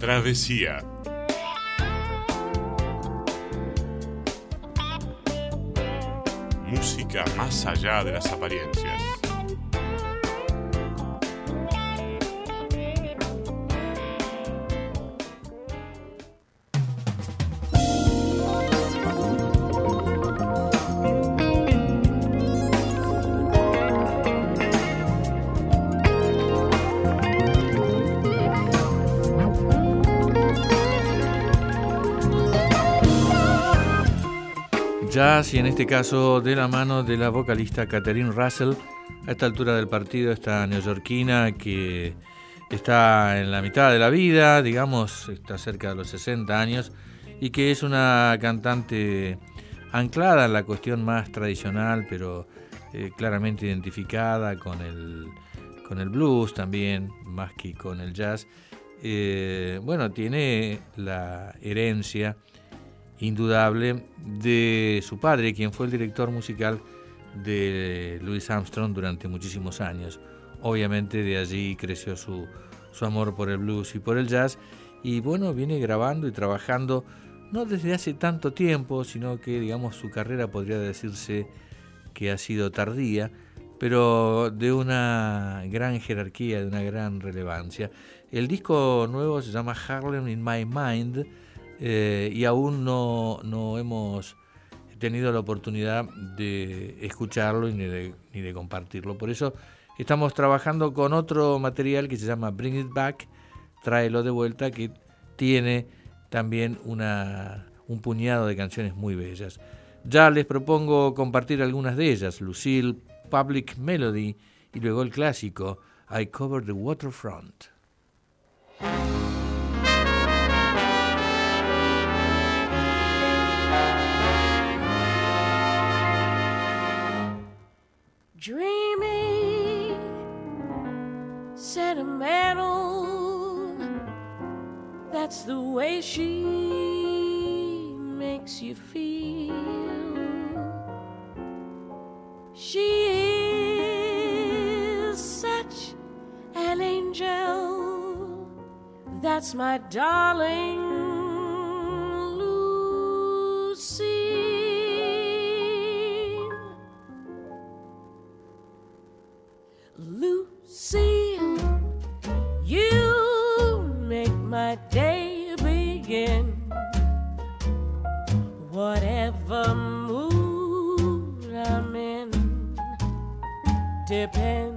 Travesía. Música más allá de las apariencias. Jazz y en este caso de la mano de la vocalista Catherine Russell. A esta altura del partido, esta neoyorquina que está en la mitad de la vida, digamos, está cerca de los 60 años y que es una cantante anclada en la cuestión más tradicional, pero eh, claramente identificada con el, con el blues también, más que con el jazz. Eh, bueno, tiene la herencia indudable de su padre, quien fue el director musical de Louis Armstrong durante muchísimos años. Obviamente de allí creció su, su amor por el blues y por el jazz y bueno, viene grabando y trabajando no desde hace tanto tiempo, sino que digamos su carrera podría decirse que ha sido tardía, pero de una gran jerarquía, de una gran relevancia. El disco nuevo se llama Harlem in My Mind, eh, y aún no, no, hemos tenido la oportunidad de escucharlo ni de, ni de compartirlo. Por eso estamos trabajando con otro material que se llama Bring It Back, tráelo de vuelta, que tiene también una, un puñado de canciones muy bellas. Ya les propongo compartir algunas de ellas, Lucille, Public Melody y luego el clásico I Cover the Waterfront. That's the way she makes you feel. She is such an angel. That's my darling. Whatever mood I'm in depends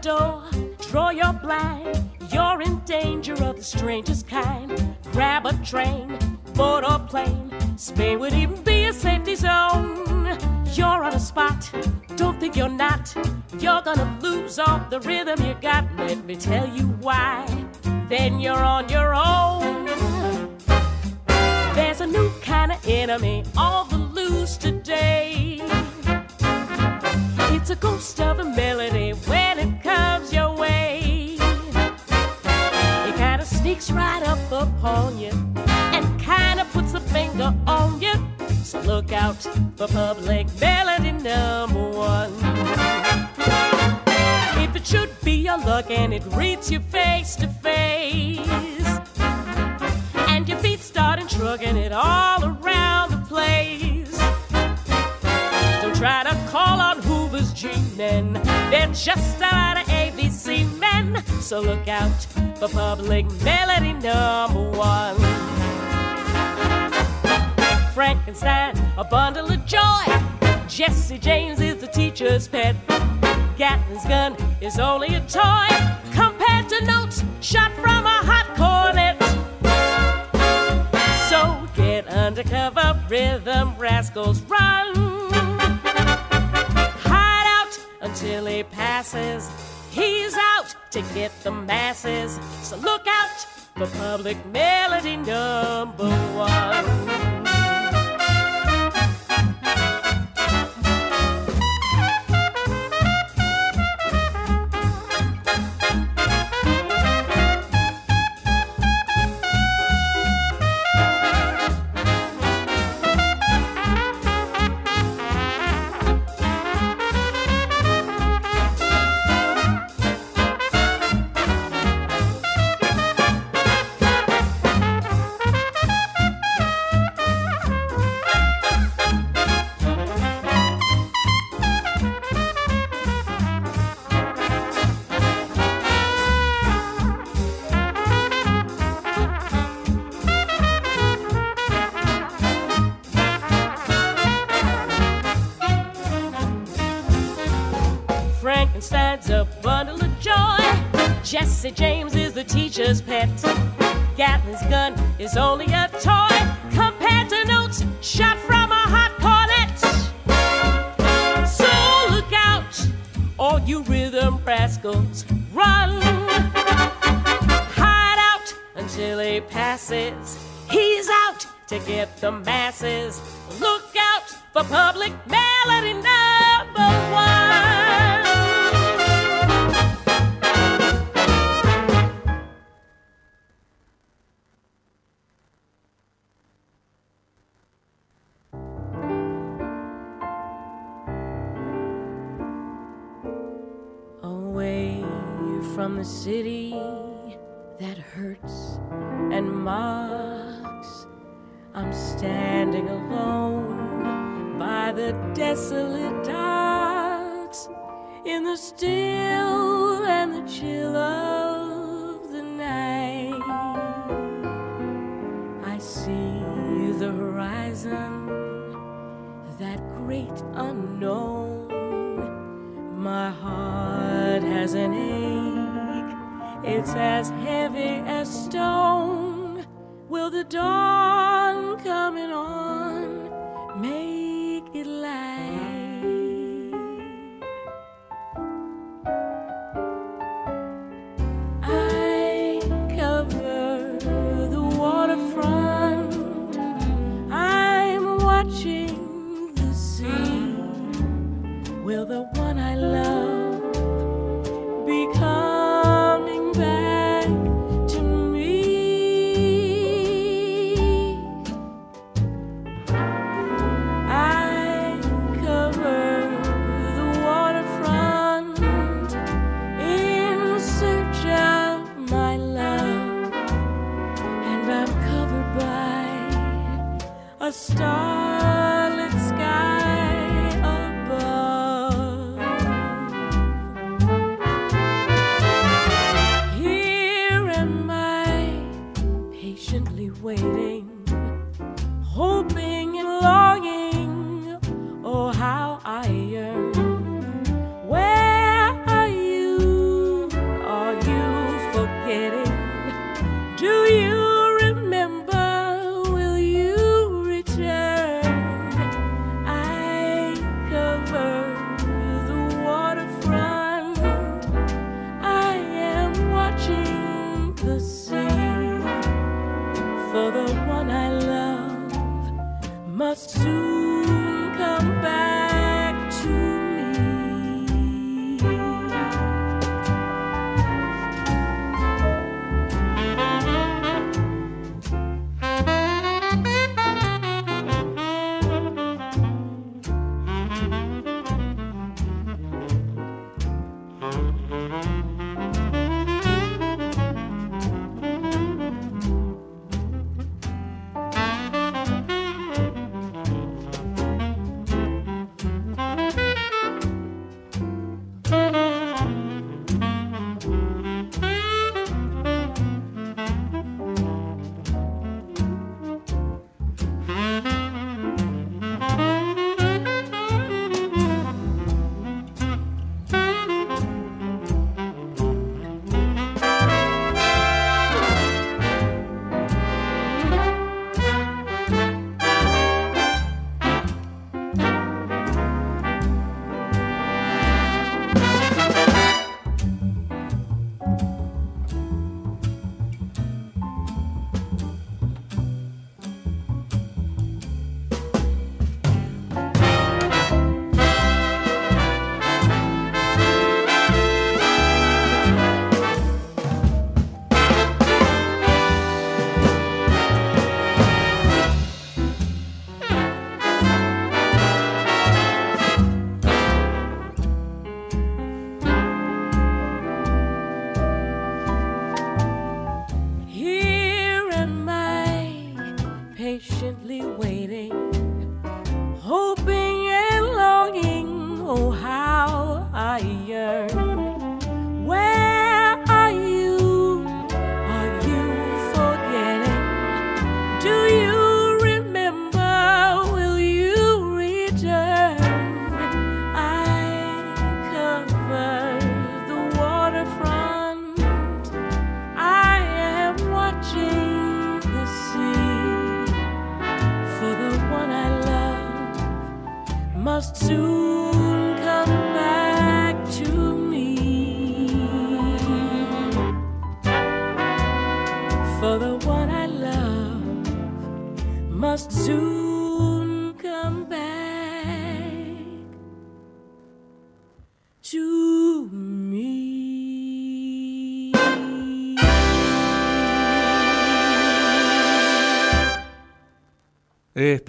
door, draw your blind. You're in danger of the strangest kind. Grab a train, board or plane. Spain would even be a safety zone. You're on a spot, don't think you're not. You're gonna lose all the rhythm you got. Let me tell you why. Then you're on your own. There's a new kind of enemy on the loose today. It's a ghost of a melody upon you and kind of puts a finger on you. So look out for public melody number one. If it should be your luck and it reads you face to face, and your feet start shrugging it all around the place. Don't try to call on Hoover's G-men. They're just a So look out for public melody number one. Frankenstein, a bundle of joy. Jesse James is the teacher's pet. Gatling's gun is only a toy compared to notes shot from a hot cornet. So get undercover, rhythm rascals run. Hide out until he passes. He's out to get the masses. So look out for public melody number one. Jesse James is the teacher's pet. Gatling's gun is only a toy compared to notes shot from a hot cornet. So look out, all you rhythm rascals, run. Hide out until he passes. He's out to get the masses. Look out for public melody number from the city that hurts and mocks. I'm standing alone by the desolate docks in the still and the chill of the night. I see the horizon, that great unknown. My heart has an ache, it's as heavy as stone. Will the dawn coming on make it light?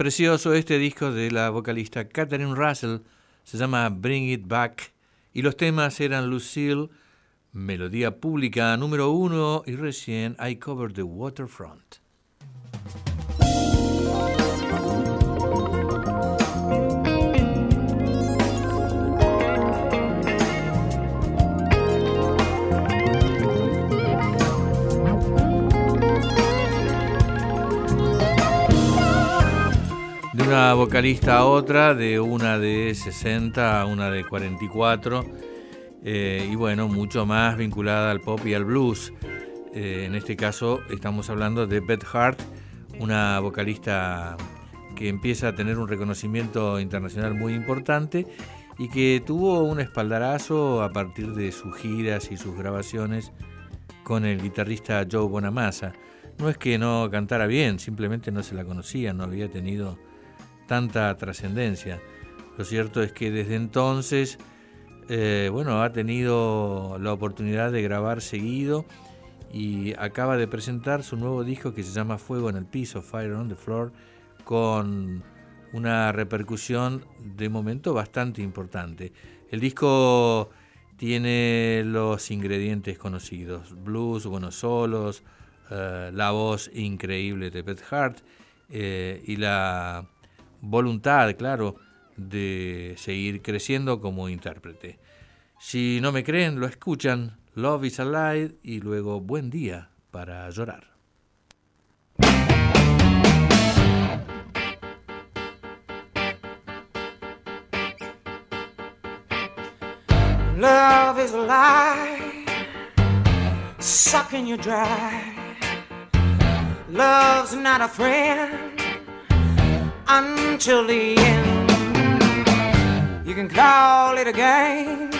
Precioso este disco de la vocalista Catherine Russell, se llama Bring It Back, y los temas eran Lucille, Melodía Pública número uno, y recién I Covered the Waterfront. Una vocalista a otra, de una de 60 a una de 44, eh, y bueno, mucho más vinculada al pop y al blues. Eh, en este caso estamos hablando de Beth Hart, una vocalista que empieza a tener un reconocimiento internacional muy importante y que tuvo un espaldarazo a partir de sus giras y sus grabaciones con el guitarrista Joe Bonamassa. No es que no cantara bien, simplemente no se la conocía, no había tenido tanta trascendencia. Lo cierto es que desde entonces eh, bueno, ha tenido la oportunidad de grabar seguido y acaba de presentar su nuevo disco que se llama Fuego en el Piso, Fire on the Floor, con una repercusión de momento bastante importante. El disco tiene los ingredientes conocidos, blues, buenos solos, eh, la voz increíble de Beth Hart eh, y la voluntad, claro, de seguir creciendo como intérprete. Si no me creen, lo escuchan, Love is Alive y luego Buen Día para llorar. Love is alive, sucking you dry. Love's not a friend until the end. You can call it a game,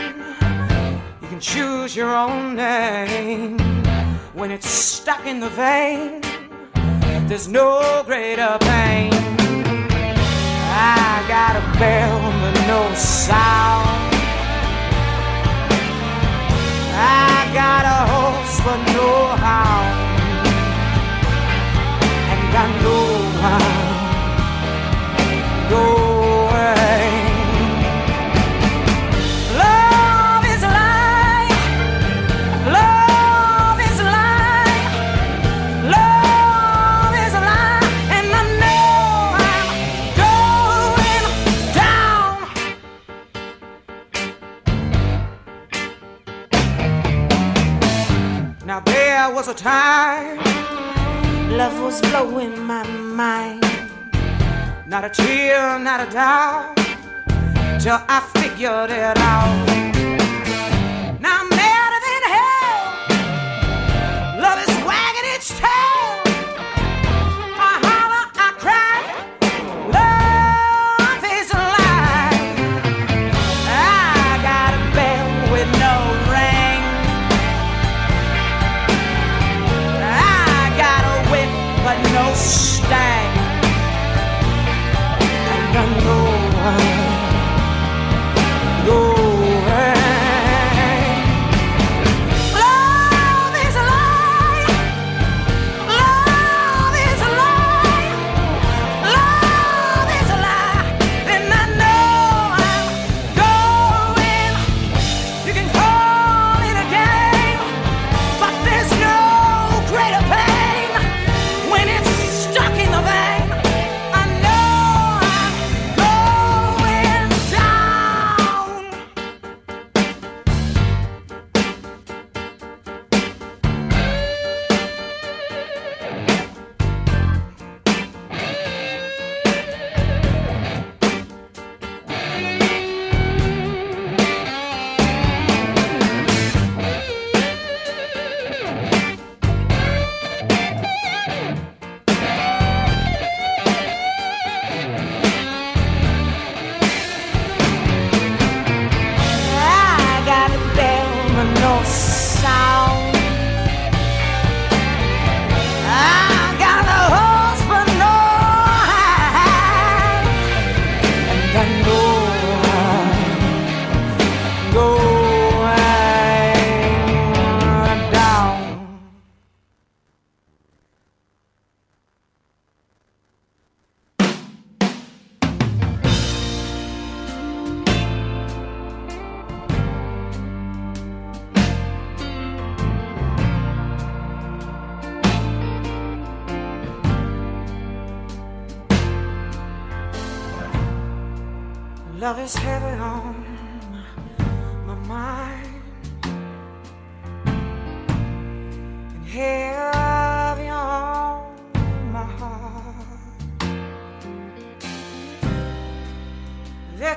you can choose your own name. When it's stuck in the vein, there's no greater pain. I got a bell but no sound. I got a not a doubt, till I figured it out.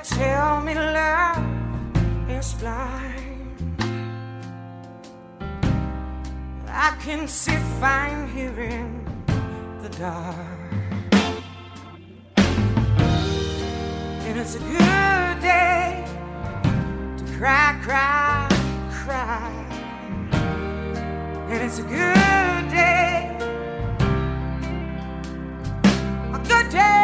Tell me love is blind. I can see fine here in the dark. And it's a good day to cry, cry, cry. And it's a good day, a good day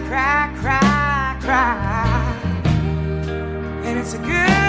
cry, cry, cry, cry. And it's a good.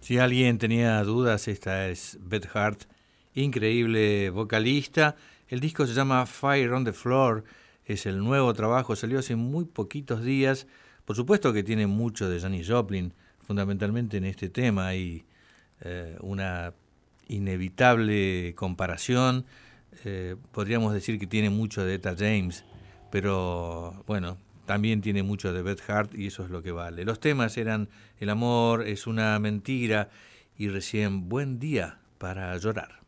Si alguien tenía dudas, esta es Beth Hart, increíble vocalista. El disco se llama Fire on the Floor, es el nuevo trabajo, salió hace muy poquitos días. Por supuesto que tiene mucho de Janis Joplin, fundamentalmente en este tema hay eh, una inevitable comparación. Eh, podríamos decir que tiene mucho de Etta James, pero bueno, también tiene mucho de Beth Hart y eso es lo que vale. Los temas eran El amor es una mentira y recién Buen día para llorar.